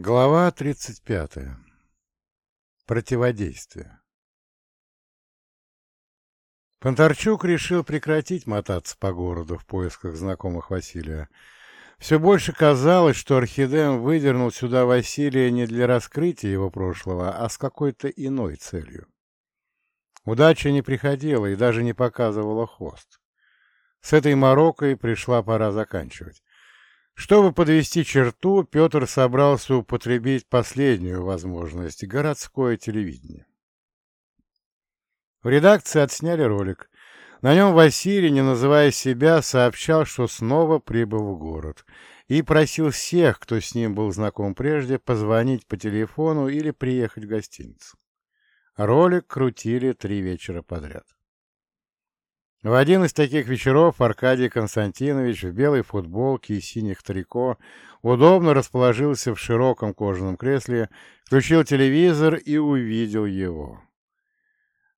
Глава 35. Противодействие. Понтарчук решил прекратить мотаться по городу в поисках знакомых Василия. Все больше казалось, что Орхидем выдернул сюда Василия не для раскрытия его прошлого, а с какой-то иной целью. Удача не приходила и даже не показывала хвост. С этой морокой пришла пора заканчивать. Чтобы подвести черту, Петр собрался употребить последнюю возможность – городское телевидение. В редакции отсняли ролик. На нем Василий, не называя себя, сообщал, что снова прибыл в город, и просил всех, кто с ним был знаком прежде, позвонить по телефону или приехать в гостиницу. Ролик крутили три вечера подряд. В один из таких вечеров Аркадий Константинович в белой футболке и синих трико удобно расположился в широком кожаном кресле, включил телевизор и увидел его.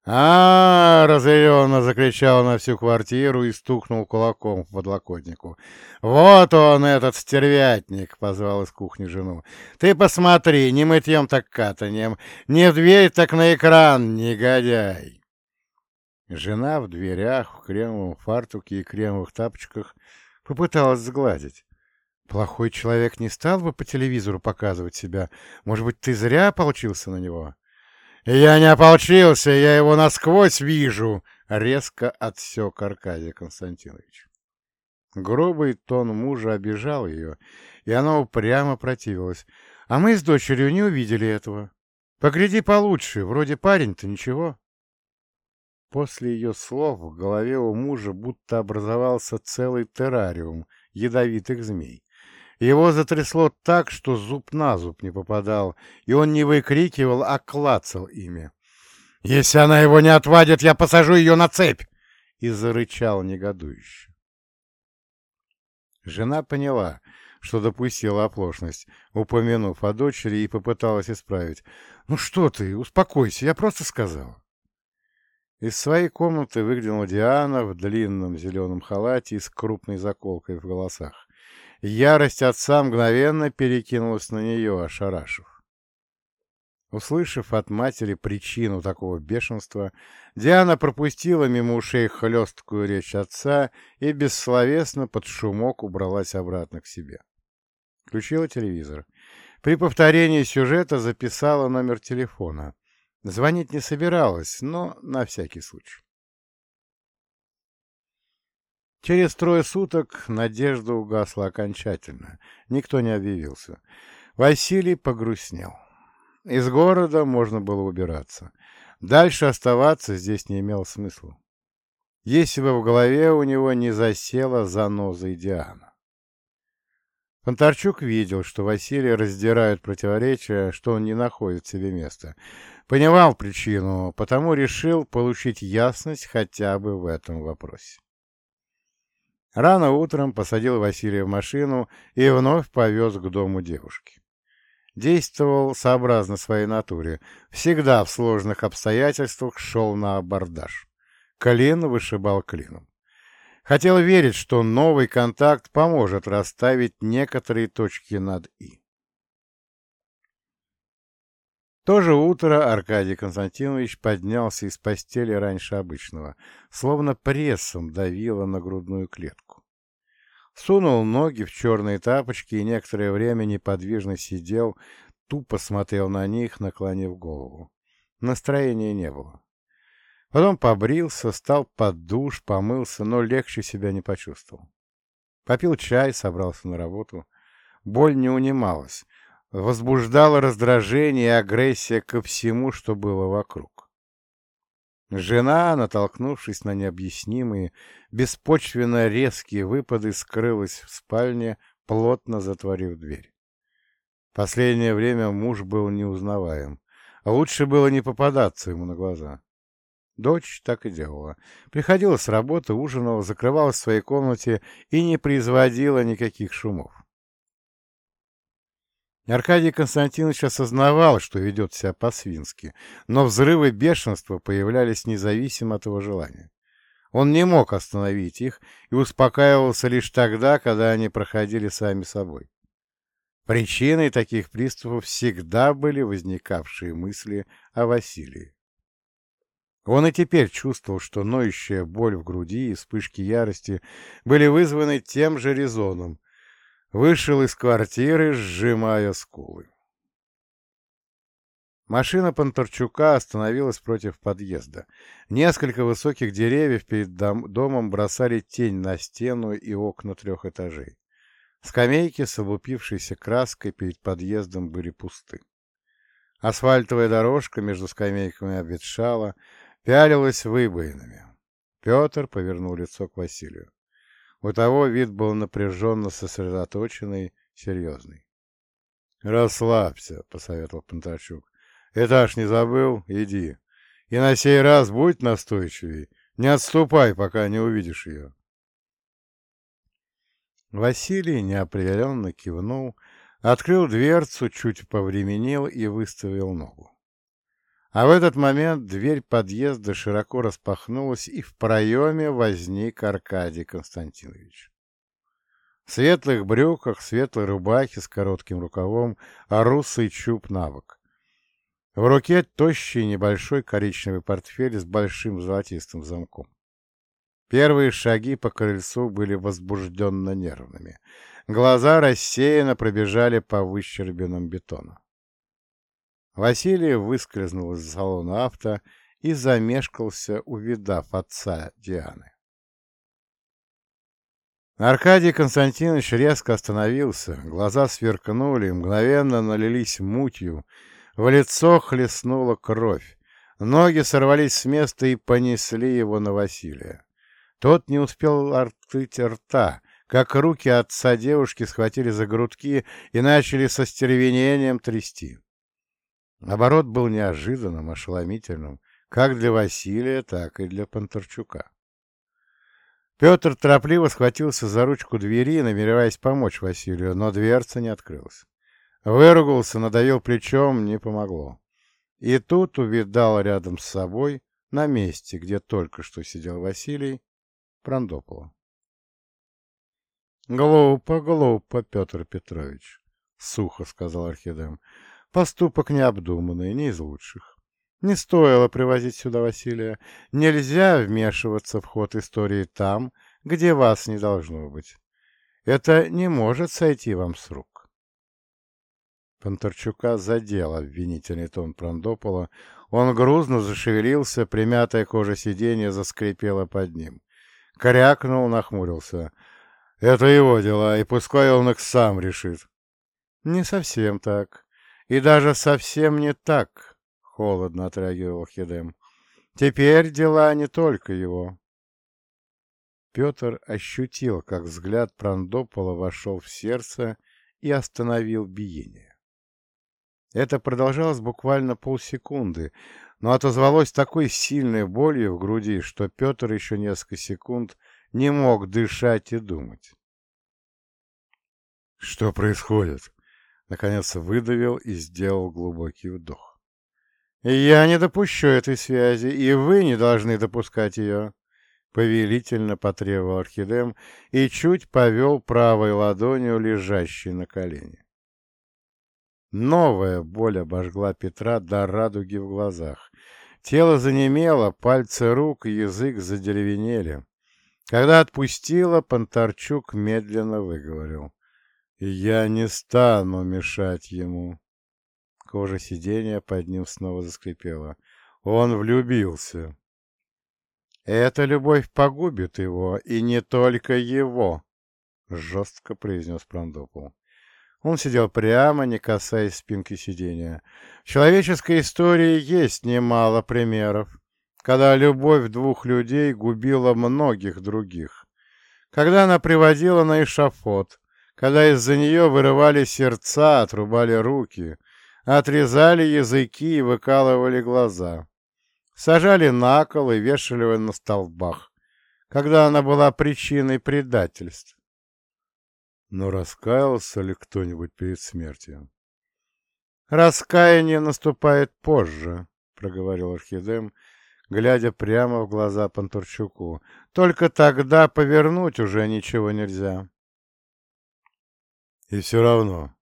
а, -а, -а разъяренно закричал на всю квартиру и стукнул кулаком по подлокотнику. «Вот он, этот стервятник!» — позвал из кухни жену. «Ты посмотри, не мытьем так катанием, не в дверь, так на экран, негодяй!» Жена в дверях, в кремовом фартуке и кремовых тапочках попыталась сгладить. Плохой человек не стал бы по телевизору показывать себя. Может быть, ты зря получился на него? Я не ополчился, я его насквозь вижу, резко отсек Аркадий Константинович. Грубый тон мужа обижал ее, и она упрямо противилась. А мы с дочерью не увидели этого. Погляди получше, вроде парень-то ничего. После ее слов в голове у мужа будто образовался целый террариум ядовитых змей. Его затрясло так, что зуб на зуб не попадал, и он не выкрикивал, а клацал ими. «Если она его не отвадит, я посажу ее на цепь!» И зарычал негодующе. Жена поняла, что допустила оплошность, упомянув о дочери, и попыталась исправить. «Ну что ты, успокойся, я просто сказала». Из своей комнаты выглянула Диана в длинном зеленом халате и с крупной заколкой в голосах. Ярость отца мгновенно перекинулась на нее, ошарашив. Услышав от матери причину такого бешенства, Диана пропустила мимо ушей хлесткую речь отца и бессловесно под шумок убралась обратно к себе. Включила телевизор. При повторении сюжета записала номер телефона. Звонить не собиралась, но на всякий случай. Через трое суток надежда угасла окончательно. Никто не объявился. Василий погрустнел. Из города можно было убираться. Дальше оставаться здесь не имело смысла. Если бы в голове у него не засела заноза Диана. Фонтарчук видел, что Василий раздирают противоречия, что он не находит себе места. Понимал причину, потому решил получить ясность хотя бы в этом вопросе. Рано утром посадил Василия в машину и вновь повез к дому девушки. Действовал сообразно своей натуре. Всегда в сложных обстоятельствах шел на абордаж. Клин вышибал клином. Хотел верить, что новый контакт поможет расставить некоторые точки над «и». то же утро Аркадий Константинович поднялся из постели раньше обычного, словно прессом давило на грудную клетку. Сунул ноги в черные тапочки и некоторое время неподвижно сидел, тупо смотрел на них, наклонив голову. Настроения не было. Потом побрился, стал под душ, помылся, но легче себя не почувствовал. Попил чай, собрался на работу. Боль не унималась. Возбуждала раздражение и агрессия ко всему, что было вокруг. Жена, натолкнувшись на необъяснимые, беспочвенно резкие выпады, скрылась в спальне, плотно затворив дверь. Последнее время муж был неузнаваем, лучше было не попадаться ему на глаза. Дочь так и делала. Приходила с работы, ужинала, закрывалась в своей комнате и не производила никаких шумов. Аркадий Константинович осознавал, что ведет себя по-свински, но взрывы бешенства появлялись независимо от его желания. Он не мог остановить их и успокаивался лишь тогда, когда они проходили сами собой. Причиной таких приступов всегда были возникавшие мысли о Василии. Он и теперь чувствовал, что ноющая боль в груди и вспышки ярости были вызваны тем же резоном. Вышел из квартиры, сжимая скулы. Машина Понторчука остановилась против подъезда. Несколько высоких деревьев перед дом домом бросали тень на стену и окна трех этажей. Скамейки с облупившейся краской перед подъездом были пусты. Асфальтовая дорожка между скамейками обветшала, пялилась выбоинами. Петр повернул лицо к Василию. У того вид был напряженно сосредоточенный, серьезный. — Расслабься, — посоветовал Пантарчук. — Этаж не забыл? Иди. И на сей раз будь настойчивей. Не отступай, пока не увидишь ее. Василий неопределенно кивнул, открыл дверцу, чуть повременил и выставил ногу. А в этот момент дверь подъезда широко распахнулась, и в проеме возник Аркадий Константинович. В светлых брюках, светлой рубахе с коротким рукавом, а русый чуб на бок. В руке тощий небольшой коричневый портфель с большим золотистым замком. Первые шаги по крыльцу были возбужденно нервными. Глаза рассеянно пробежали по выщербинам бетона. Василий выскользнул из салона авто и замешкался, увидав отца Дианы. Аркадий Константинович резко остановился, глаза сверкнули, мгновенно налились мутью, в лицо хлестнула кровь, ноги сорвались с места и понесли его на Василия. Тот не успел открыть рта, как руки отца девушки схватили за грудки и начали со стервенением трясти. Оборот был неожиданным, ошеломительным, как для Василия, так и для Панторчука. Петр торопливо схватился за ручку двери, намереваясь помочь Василию, но дверца не открылась. Выругался, надавил плечом, не помогло. И тут увидал рядом с собой, на месте, где только что сидел Василий, Прандопола. «Глупо, глупо, Петр Петрович», — сухо сказал Архидем. Поступок необдуманный, не из лучших. Не стоило привозить сюда Василия. Нельзя вмешиваться в ход истории там, где вас не должно быть. Это не может сойти вам с рук. Понторчука задел обвинительный тон Прандопола. Он грузно зашевелился, примятая кожа сиденья заскрипела под ним. Корякнул, нахмурился. «Это его дела, и пускай он их сам решит». «Не совсем так. И даже совсем не так, — холодно отреагировал Хедем. Теперь дела не только его. Петр ощутил, как взгляд Прандопола вошел в сердце и остановил биение. Это продолжалось буквально полсекунды, но отозвалось такой сильной болью в груди, что Петр еще несколько секунд не мог дышать и думать. «Что происходит?» Наконец выдавил и сделал глубокий вдох. «Я не допущу этой связи, и вы не должны допускать ее», — повелительно потребовал Орхидем и чуть повел правой ладонью, лежащей на колене. Новая боль обожгла Петра до радуги в глазах. Тело занемело, пальцы рук и язык задеревенели. Когда отпустила, Понтарчук медленно выговорил. Я не стану мешать ему. Кожа сиденья под ним снова заскрипела. Он влюбился. Эта любовь погубит его, и не только его, жестко произнес Прандопол. Он сидел прямо, не касаясь спинки сиденья. В человеческой истории есть немало примеров, когда любовь двух людей губила многих других, когда она приводила на эшафот, когда из-за нее вырывали сердца, отрубали руки, отрезали языки и выкалывали глаза, сажали на кол и вешали на столбах, когда она была причиной предательств. Но раскаялся ли кто-нибудь перед смертью? «Раскаяние наступает позже», — проговорил Архидем, глядя прямо в глаза Пантурчуку. «Только тогда повернуть уже ничего нельзя». И все равно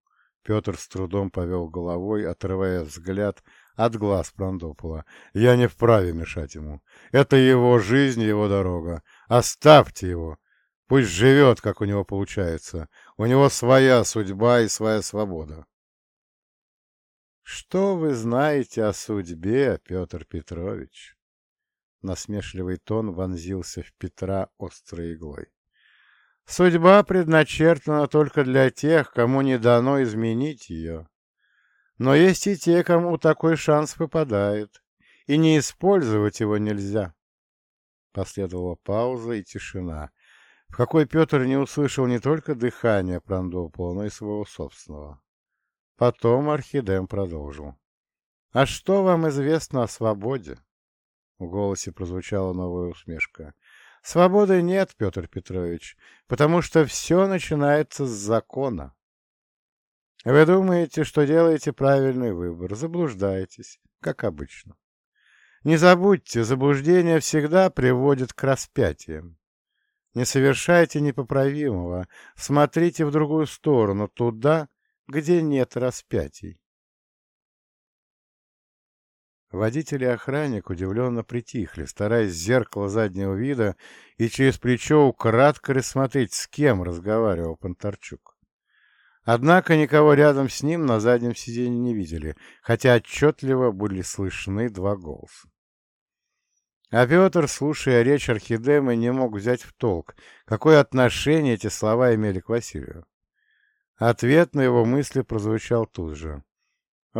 Петр с трудом повел головой, отрывая взгляд от глаз Прандопола. «Я не вправе мешать ему. Это его жизнь, его дорога. Оставьте его. Пусть живет, как у него получается. У него своя судьба и своя свобода». «Что вы знаете о судьбе, Петр Петрович?» Насмешливый тон вонзился в Петра острой иглой. «Судьба предначертана только для тех, кому не дано изменить ее. Но есть и те, кому такой шанс выпадает, и не использовать его нельзя». Последовала пауза и тишина, в какой Петр не услышал не только дыхания Прандопола, но и своего собственного. Потом Архидем продолжил. «А что вам известно о свободе?» В голосе прозвучала новая усмешка. «Свободы нет, Петр Петрович, потому что все начинается с закона. Вы думаете, что делаете правильный выбор, заблуждаетесь, как обычно. Не забудьте, заблуждение всегда приводит к распятиям. Не совершайте непоправимого, смотрите в другую сторону, туда, где нет распятий. Водитель и охранник удивленно притихли, стараясь зеркало заднего вида и через плечо украдко рассмотреть, с кем разговаривал Понтарчук. Однако никого рядом с ним на заднем сиденье не видели, хотя отчетливо были слышны два голоса. А Петр, слушая речь Архидемы, не мог взять в толк, какое отношение эти слова имели к Василию. Ответ на его мысли прозвучал тут же.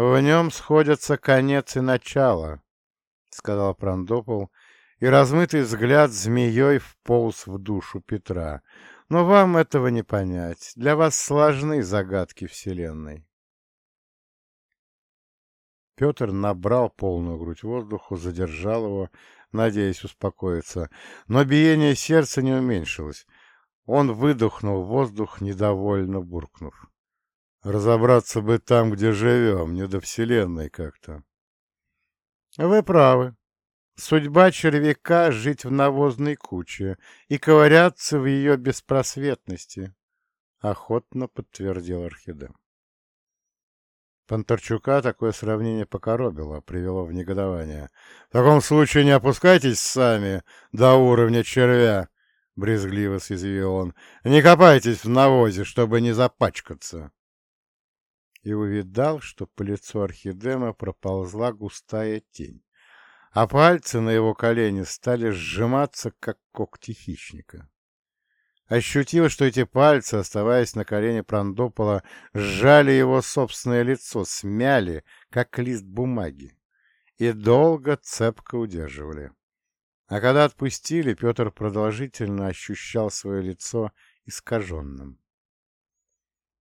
«В нем сходятся конец и начало», — сказал Прандопол, и размытый взгляд змеей вполз в душу Петра. «Но вам этого не понять. Для вас сложны загадки Вселенной». Петр набрал полную грудь воздуху, задержал его, надеясь успокоиться, но биение сердца не уменьшилось. Он выдохнул воздух, недовольно буркнув. Разобраться бы там, где живем, не до Вселенной как-то. Вы правы. Судьба червяка — жить в навозной куче и ковыряться в ее беспросветности, — охотно подтвердил Орхидем. Понтарчука такое сравнение покоробило, привело в негодование. — В таком случае не опускайтесь сами до уровня червя, брезгливо съязвил он. «Не копайтесь в навозе, чтобы не запачкаться!» И увидал, что по лицу Орхидема проползла густая тень, а пальцы на его колени стали сжиматься, как когти хищника. Ощутил, что эти пальцы, оставаясь на колене Прандопола, сжали его собственное лицо, смяли, как лист бумаги, и долго цепко удерживали. А когда отпустили, Петр продолжительно ощущал свое лицо искаженным. —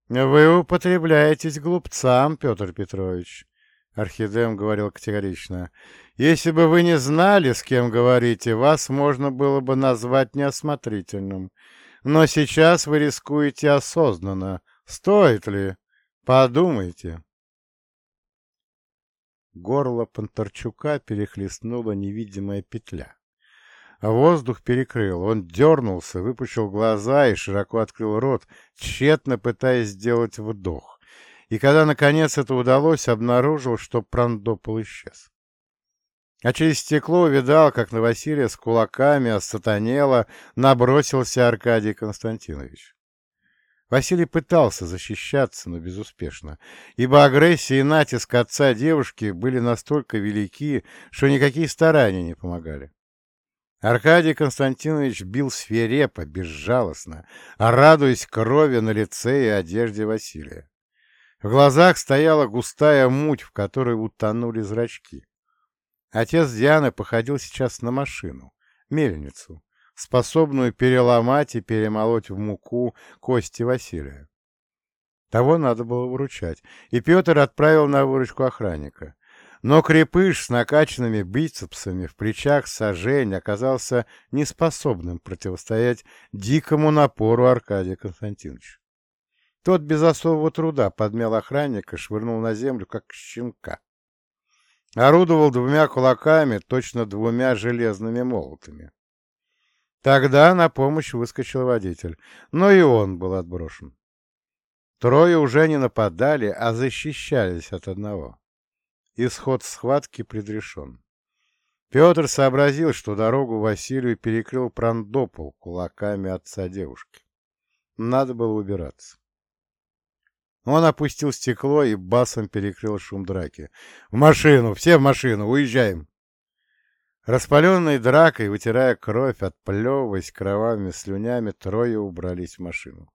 Вы употребляетесь глупцам, Петр Петрович, — Архидем говорил категорично. — Если бы вы не знали, с кем говорите, вас можно было бы назвать неосмотрительным. Но сейчас вы рискуете осознанно. Стоит ли? Подумайте. Горло Понтарчука перехлестнула невидимая петля. Воздух перекрыл. Он дернулся, выпучил глаза и широко открыл рот, тщетно пытаясь сделать вдох. И когда, наконец, это удалось, обнаружил, что Прандопол исчез. А через стекло увидал, как на Василия с кулаками осатанело набросился Аркадий Константинович. Василий пытался защищаться, но безуспешно, ибо агрессия и натиск отца девушки были настолько велики, что никакие старания не помогали. Аркадий Константинович бил свирепо, безжалостно, радуясь крови на лице и одежде Василия. В глазах стояла густая муть, в которой утонули зрачки. Отец Дианы походил сейчас на машину, мельницу, способную переломать и перемолоть в муку кости Василия. Того надо было выручать, и Петр отправил на выручку охранника. Но крепыш с накачанными бицепсами в плечах сажень оказался неспособным противостоять дикому напору Аркадия Константиновича. Тот без особого труда подмял охранника, швырнул на землю, как щенка. Орудовал двумя кулаками, точно двумя железными молотами. Тогда на помощь выскочил водитель, но и он был отброшен. Трое уже не нападали, а защищались от одного. Исход схватки предрешен. Петр сообразил, что дорогу Василию перекрыл Прандопол кулаками отца девушки. Надо было убираться. Он опустил стекло и басом перекрыл шум драки. «В машину! Все в машину! Уезжаем!» Распаленной дракой, вытирая кровь, отплевываясь кровавыми слюнями, трое убрались в машину.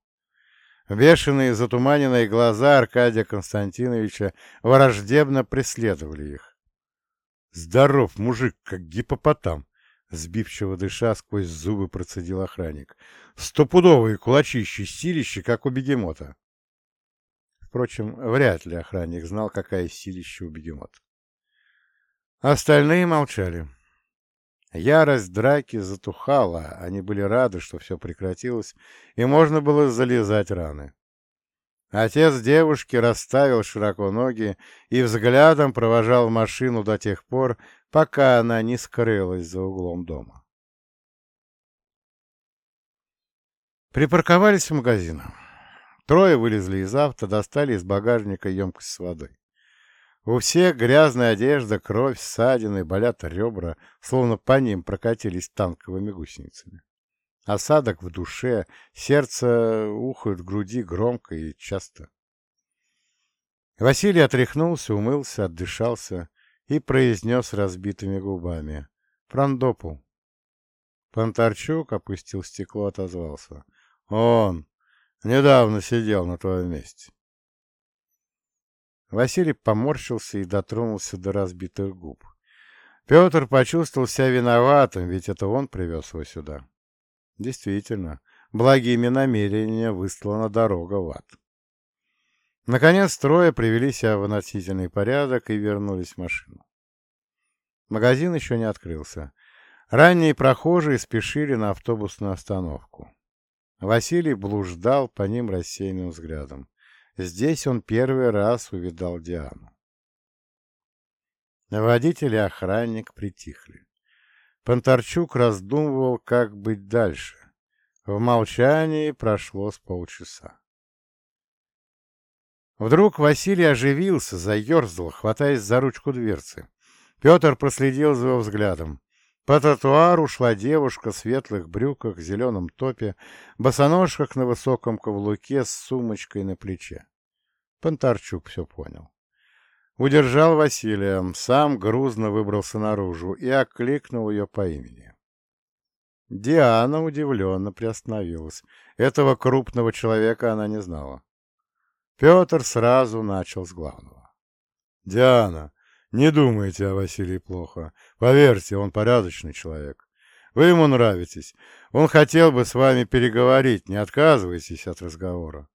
Бешеные затуманенные глаза Аркадия Константиновича враждебно преследовали их. «Здоров, мужик, как гипопотам!» Сбивчиво дыша, сквозь зубы процедил охранник. «Стопудовые кулачищи, силищи, как у бегемота!» Впрочем, вряд ли охранник знал, какая силища у бегемота. Остальные молчали. Ярость драки затухала, они были рады, что все прекратилось, и можно было залезать раны. Отец девушки расставил широко ноги и взглядом провожал машину до тех пор, пока она не скрылась за углом дома. Припарковались в магазинах. Трое вылезли из авто, достали из багажника емкость с водой. У всех грязная одежда, кровь, ссадины, болят ребра, словно по ним прокатились танковыми гусеницами. Осадок в душе, сердце ухает в груди громко и часто. Василий отряхнулся, умылся, отдышался и произнес разбитыми губами. «Прандопул». Понтарчук опустил стекло, отозвался. «Он! Недавно сидел на твоем месте. Василий поморщился и дотронулся до разбитых губ. Петр почувствовал себя виноватым, ведь это он привез его сюда. Действительно, благими намерениями выслана дорога в ад. Наконец трое привели себя в относительный порядок и вернулись в машину. Магазин еще не открылся. Ранние прохожие спешили на автобусную остановку. Василий блуждал по ним рассеянным взглядом. Здесь он первый раз увидал Диану. Водитель и охранник притихли. Понтарчук раздумывал, как быть дальше. В молчании прошло с полчаса. Вдруг Василий оживился, заерзал, хватаясь за ручку дверцы. Петр проследил за его взглядом. По тротуару шла девушка в светлых брюках, зеленом топе, босоножках на высоком каблуке с сумочкой на плече. Понтарчук все понял. Удержал Василия, сам грузно выбрался наружу и окликнул ее по имени. Диана удивленно приостановилась. Этого крупного человека она не знала. Петр сразу начал с главного. — Диана, не думайте о Василии плохо. Поверьте, он порядочный человек. Вы ему нравитесь. Он хотел бы с вами переговорить, не отказывайтесь от разговора.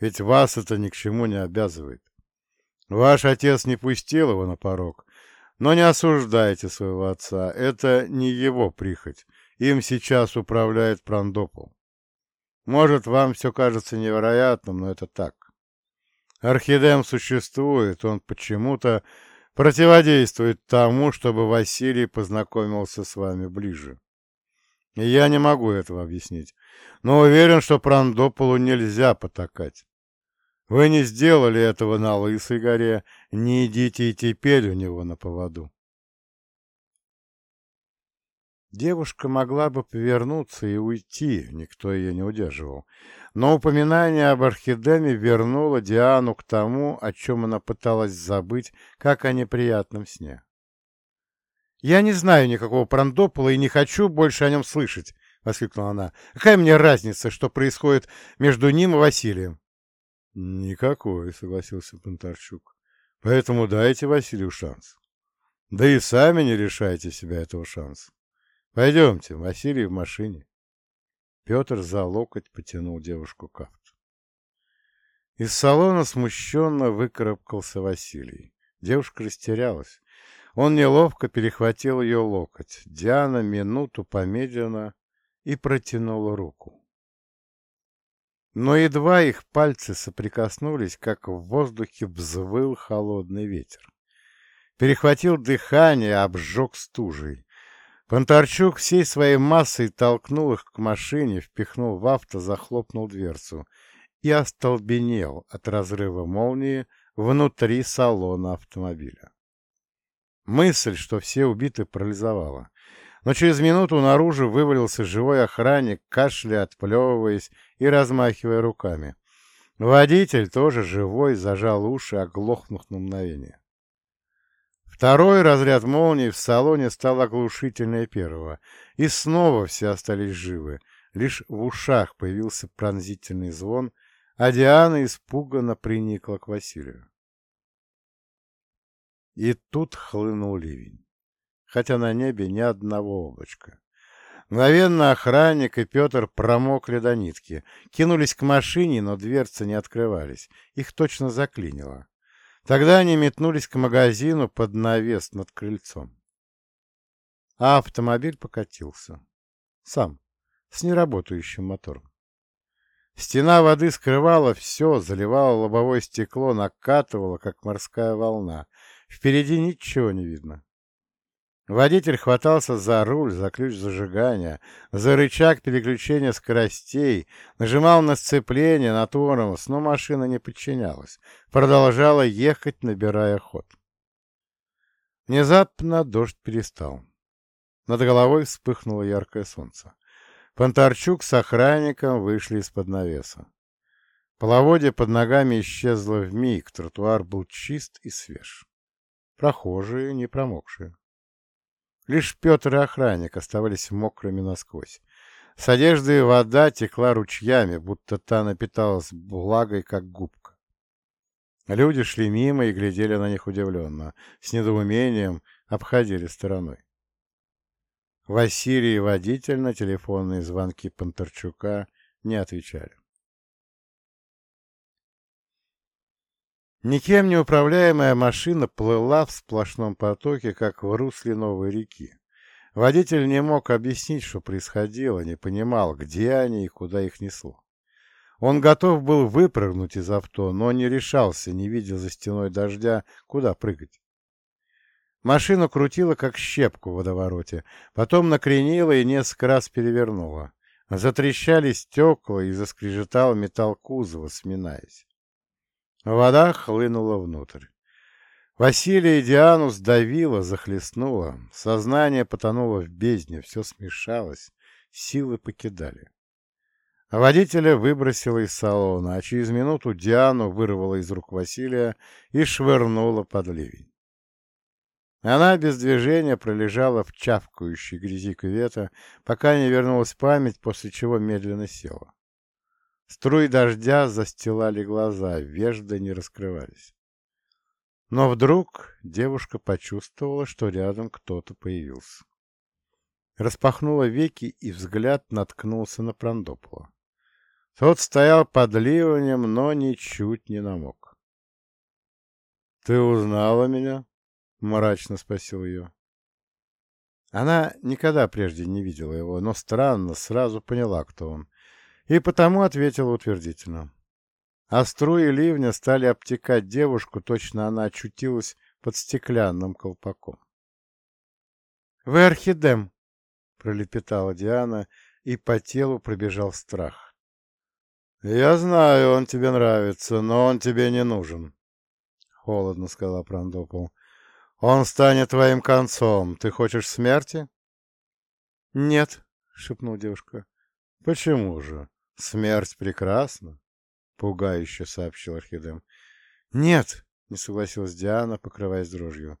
Ведь вас это ни к чему не обязывает. Ваш отец не пустил его на порог, но не осуждайте своего отца. Это не его прихоть. Им сейчас управляет Прандопол. Может, вам все кажется невероятным, но это так. Орхидем существует, он почему-то противодействует тому, чтобы Василий познакомился с вами ближе. Я не могу этого объяснить, но уверен, что Прандополу нельзя потакать. Вы не сделали этого на Лысой горе, не идите и теперь у него на поводу. Девушка могла бы повернуться и уйти, никто ее не удерживал. Но упоминание об орхидеме вернуло Диану к тому, о чем она пыталась забыть, как о неприятном сне. «Я не знаю никакого Прандопола и не хочу больше о нем слышать», — воскликнула она. «Какая мне разница, что происходит между ним и Василием?» «Никакой», — согласился Понтарчук. «Поэтому дайте Василию шанс. Да и сами не решайте себя этого шанса. Пойдемте, Василий в машине. Петр за локоть потянул девушку к авто. Из салона смущенно выкарабкался Василий. Девушка растерялась. Он неловко перехватил ее локоть. Диана минуту помедленно и протянула руку. Но едва их пальцы соприкоснулись, как в воздухе взвыл холодный ветер. Перехватил дыхание, обжег стужей. Понтарчук всей своей массой толкнул их к машине, впихнул в авто, захлопнул дверцу. и остолбенел от разрыва молнии внутри салона автомобиля. Мысль, что все убиты, парализовала. Но через минуту наружу вывалился живой охранник, кашляя, отплевываясь и размахивая руками. Водитель, тоже живой, зажал уши, оглохнув на мгновение. Второй разряд молнии в салоне стал оглушительнее первого, и снова все остались живы. Лишь в ушах появился пронзительный звон, а Диана испуганно приникла к Василию. И тут хлынул ливень, хотя на небе ни одного облачка. Мгновенно охранник и Петр промокли до нитки, кинулись к машине, но дверцы не открывались, их точно заклинило. Тогда они метнулись к магазину под навес над крыльцом. А автомобиль покатился. Сам, с неработающим мотором. Стена воды скрывала все, заливала лобовое стекло, накатывала, как морская волна. Впереди ничего не видно. Водитель хватался за руль, за ключ зажигания, за рычаг переключения скоростей, нажимал на сцепление, на тормоз, но машина не подчинялась, продолжала ехать, набирая ход. Внезапно дождь перестал. Над головой вспыхнуло яркое солнце. Понтарчук с охранником вышли из-под навеса. Половодье под ногами исчезло вмиг, тротуар был чист и свеж. Прохожие не промокшие. Лишь Петр и охранник оставались мокрыми насквозь. С одежды вода текла ручьями, будто та напиталась влагой, как губка. Люди шли мимо и глядели на них удивленно, с недоумением обходили стороной. Василий и водитель на телефонные звонки Понтарчука не отвечали. Никем не управляемая машина плыла в сплошном потоке, как в русле новой реки. Водитель не мог объяснить, что происходило, не понимал, где они и куда их несло. Он готов был выпрыгнуть из авто, но не решался, не видя за стеной дождя, куда прыгать. Машину крутило, как щепку в водовороте, потом накренило и несколько раз перевернуло. Затрещали стекла и заскрежетал металл кузова, сминаясь. Вода хлынула внутрь. Василия и Диану сдавило, захлестнуло. Сознание потонуло в бездне, все смешалось, силы покидали. Водителя выбросило из салона, а через минуту Диану вырвало из рук Василия и швырнуло под ливень. Она без движения пролежала в чавкающей грязи кювета, пока не вернулась память, после чего медленно села. Струи дождя застилали глаза, вежды не раскрывались. Но вдруг девушка почувствовала, что рядом кто-то появился. Распахнула веки, и взгляд наткнулся на Прондопола. Тот стоял под ливнем, но ничуть не намок. — Ты узнала меня? — мрачно спросил ее. Она никогда прежде не видела его, но странно сразу поняла, кто он и потому ответила утвердительно. А струи ливня стали обтекать девушку, точно она очутилась под стеклянным колпаком. — Вы орхидем! — пролепетала Диана, и по телу пробежал страх. — Я знаю, он тебе нравится, но он тебе не нужен, — холодно сказал Прандопол. — Он станет твоим концом. Ты хочешь смерти? — Нет, — шепнула девушка. — Почему же? «Смерть прекрасна», — пугающе сообщил Орхидем. «Нет», — не согласилась Диана, покрываясь дрожью.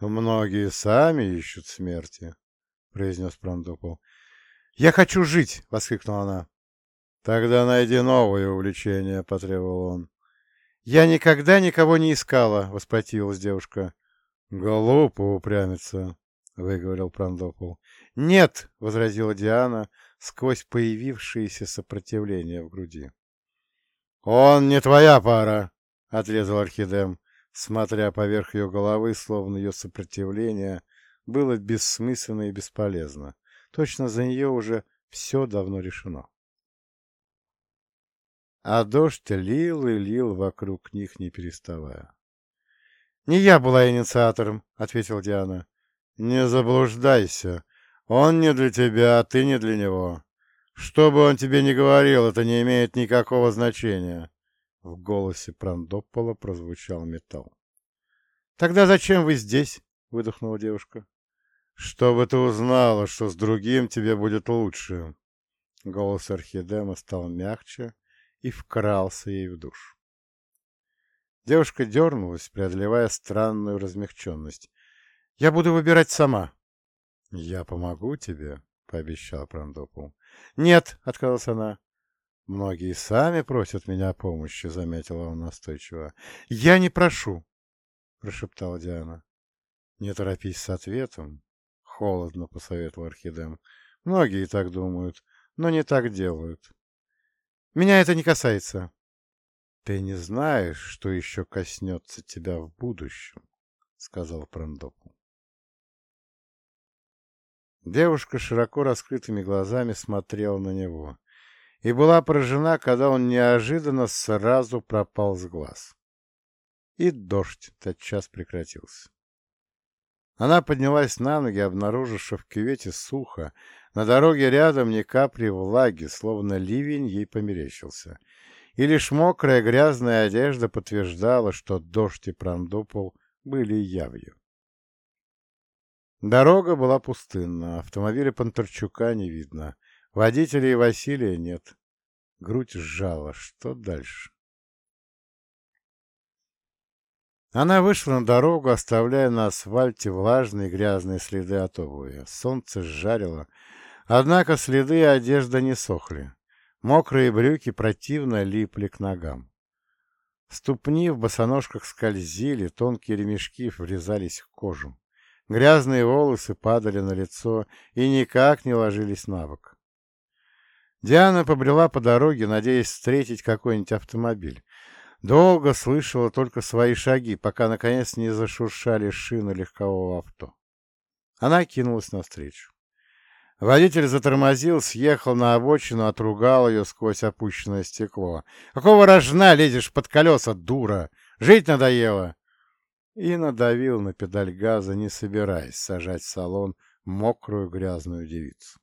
«Многие сами ищут смерти», — произнес Прандопол. «Я хочу жить!» — воскликнула она. «Тогда найди новое увлечение», — потребовал он. «Я никогда никого не искала», — воспротивилась девушка. «Глупо упрямиться», — выговорил Прандопол. «Нет», — возразила Диана, сквозь появившееся сопротивление в груди. «Он не твоя пара!» — отрезал Орхидем, смотря поверх ее головы, словно ее сопротивление было бессмысленно и бесполезно. Точно за нее уже все давно решено. А дождь лил и лил вокруг них, не переставая. «Не я была инициатором», — ответила Диана. «Не заблуждайся», он не для тебя, а ты не для него. Что бы он тебе ни говорил, это не имеет никакого значения. В голосе Прандопола прозвучал металл. «Тогда зачем вы здесь?» — выдохнула девушка. «Чтобы ты узнала, что с другим тебе будет лучше». Голос Орхидема стал мягче и вкрался ей в душу. Девушка дернулась, преодолевая странную размягченность. «Я буду выбирать сама». «Я помогу тебе», — пообещал Прандопол. «Нет», — отказалась она. «Многие сами просят меня о помощи», — заметила он настойчиво. «Я не прошу», — прошептала Диана. «Не торопись с ответом», — холодно посоветовал Орхидем. «Многие так думают, но не так делают». «Меня это не касается». «Ты не знаешь, что еще коснется тебя в будущем», — сказал Прандопол. Девушка широко раскрытыми глазами смотрела на него и была поражена, когда он неожиданно сразу пропал с глаз. И дождь тотчас прекратился. Она поднялась на ноги, обнаружив, что в кювете сухо, на дороге рядом ни капли влаги, словно ливень ей померещился. И лишь мокрая грязная одежда подтверждала, что дождь и прандопол были явью. Дорога была пустынна, автомобиля Понтарчука не видно, водителя и Василия нет. Грудь сжала. Что дальше? Она вышла на дорогу, оставляя на асфальте влажные грязные следы от обуви. Солнце сжарило, однако следы и одежда не сохли. Мокрые брюки противно липли к ногам. Ступни в босоножках скользили, тонкие ремешки врезались в кожу. Грязные волосы падали на лицо и никак не ложились на бок. Диана побрела по дороге, надеясь встретить какой-нибудь автомобиль. Долго слышала только свои шаги, пока, наконец, не зашуршали шины легкового авто. Она кинулась навстречу. Водитель затормозил, съехал на обочину, отругал ее сквозь опущенное стекло. «Какого рожна лезешь под колеса, дура? Жить надоело!» И надавил на педаль газа, не собираясь сажать в салон мокрую грязную девицу.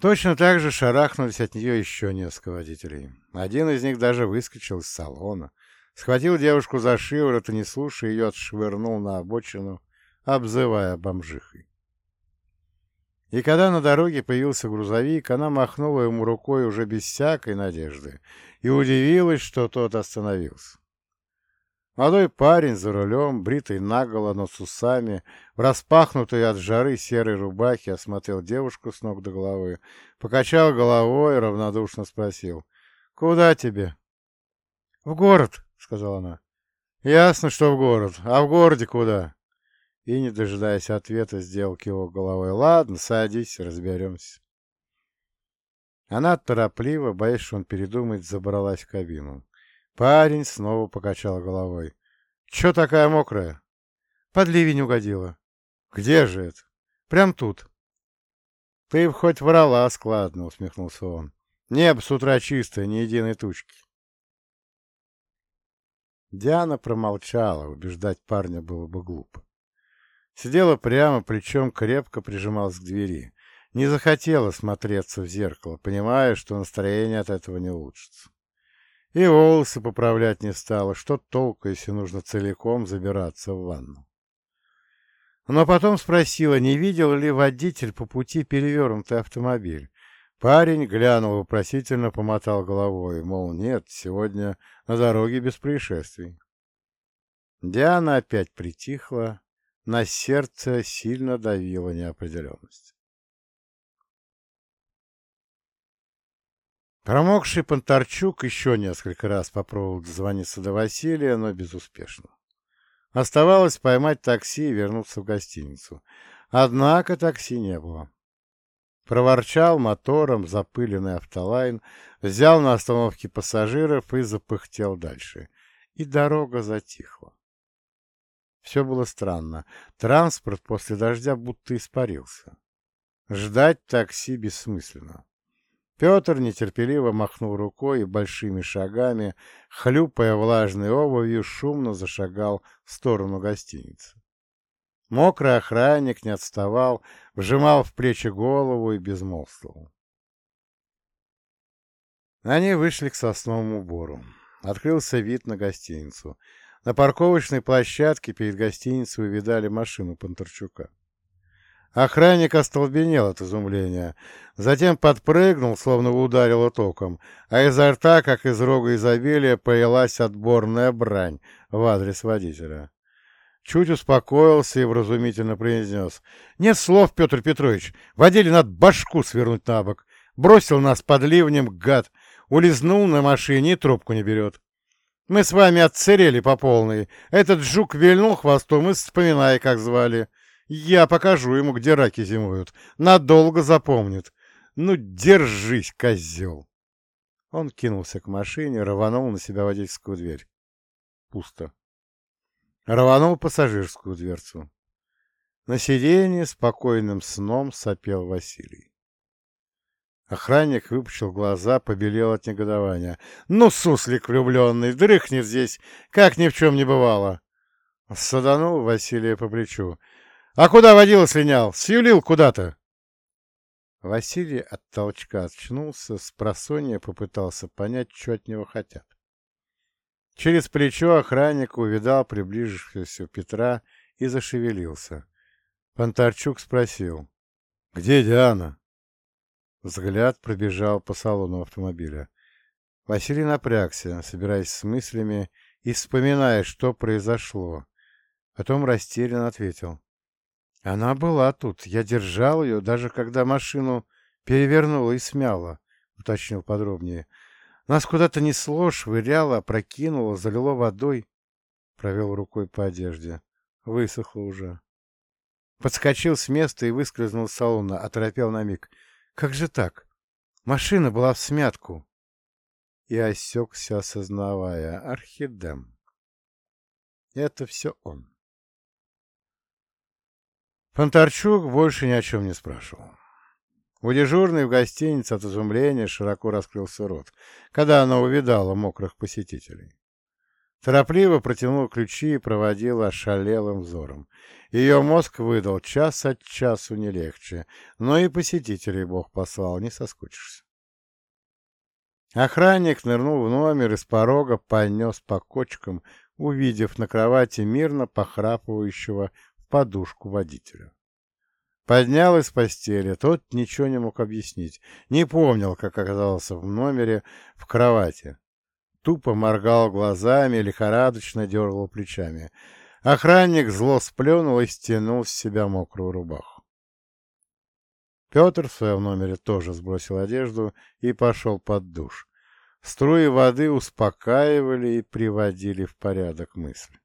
Точно так же шарахнулись от нее еще несколько водителей. Один из них даже выскочил из салона, схватил девушку за шиворот и, не слушая ее, отшвырнул на обочину, обзывая бомжихой. И когда на дороге появился грузовик, она махнула ему рукой уже без всякой надежды и удивилась, что тот остановился. Молодой парень за рулем, бритый наголо, но с усами, в распахнутой от жары серой рубахе осмотрел девушку с ног до головы, покачал головой и равнодушно спросил. — Куда тебе? — В город, — сказала она. — Ясно, что в город. А в городе куда? И, не дожидаясь ответа, сделал его головой. — Ладно, садись, разберемся. Она торопливо, боясь, что он передумает, забралась в кабину. Парень снова покачал головой. «Чё такая мокрая?» «Под ливень угодила». «Где же это?» «Прям тут». «Ты хоть врала складно», — усмехнулся он. «Небо с утра чистое, ни единой тучки». Диана промолчала, убеждать парня было бы глупо. Сидела прямо, плечом крепко прижималась к двери. Не захотела смотреться в зеркало, понимая, что настроение от этого не улучшится. И волосы поправлять не стала. Что толку, если нужно целиком забираться в ванну? Но потом спросила, не видел ли водитель по пути перевернутый автомобиль. Парень глянул вопросительно, помотал головой, мол, нет, сегодня на дороге без происшествий. Диана опять притихла, на сердце сильно давила неопределенность. Промокший Понтарчук еще несколько раз попробовал дозвониться до Василия, но безуспешно. Оставалось поймать такси и вернуться в гостиницу. Однако такси не было. Проворчал мотором запыленный автолайн, взял на остановке пассажиров и запыхтел дальше. И дорога затихла. Все было странно. Транспорт после дождя будто испарился. Ждать такси бессмысленно. Петр нетерпеливо махнул рукой и большими шагами, хлюпая влажной обувью, шумно зашагал в сторону гостиницы. Мокрый охранник не отставал, вжимал в плечи голову и безмолвствовал. Они вышли к сосновому бору. Открылся вид на гостиницу. На парковочной площадке перед гостиницей увидали машину Понтарчука. Охранник остолбенел от изумления, затем подпрыгнул, словно ударило током, а изо рта, как из рога изобилия, полилась отборная брань в адрес водителя. Чуть успокоился и вразумительно произнес. «Нет слов, Петр Петрович. Водили надо башку свернуть на бок. Бросил нас под ливнем, гад. Улизнул на машине и трубку не берет. Мы с вами отцерели по полной. Этот жук вильнул хвостом и вспоминай, как звали. Я покажу ему, где раки зимуют. Надолго запомнит. Ну, держись, козел!» Он кинулся к машине, рванул на себя водительскую дверь. Пусто. Рванул пассажирскую дверцу. На сиденье спокойным сном сопел Василий. Охранник выпучил глаза, побелел от негодования. «Ну, суслик влюбленный, дрыхнет здесь, как ни в чем не бывало!» Саданул Василия по плечу. «А куда водила слинял? Сюлил куда-то!» Василий от толчка очнулся, с просонья попытался понять, что от него хотят. Через плечо охранник увидал приближившегося Петра и зашевелился. Понтарчук спросил. «Где Диана?» Взгляд пробежал по салону автомобиля. Василий напрягся, собираясь с мыслями и вспоминая, что произошло. Потом растерянно ответил. «Она была тут. Я держал ее, даже когда машину перевернула и смяла», — уточнил подробнее. Нас куда-то несло, швыряло, прокинуло, залило водой. Провел рукой по одежде. Высохло уже. Подскочил с места и выскользнул из салона, оторопел на миг. Как же так? Машина была в смятку. И осекся, осознавая. Архидем. Это все он. Фонтарчук больше ни о чем не спрашивал. У дежурной в гостинице от изумления широко раскрылся рот, когда она увидала мокрых посетителей. Торопливо протянула ключи и проводила ошалелым взором. Ее мозг выдал час от часу не легче, но и посетителей Бог послал, не соскучишься. Охранник нырнул в номер и с порога понес по кочкам, увидев на кровати мирно похрапывающего подушку водителя. Поднял из постели, тот ничего не мог объяснить, не помнил, как оказался в номере в кровати. Тупо моргал глазами, лихорадочно дергал плечами. Охранник зло сплюнул и стянул с себя мокрую рубаху. Петр в своем номере тоже сбросил одежду и пошел под душ. Струи воды успокаивали и приводили в порядок мысли.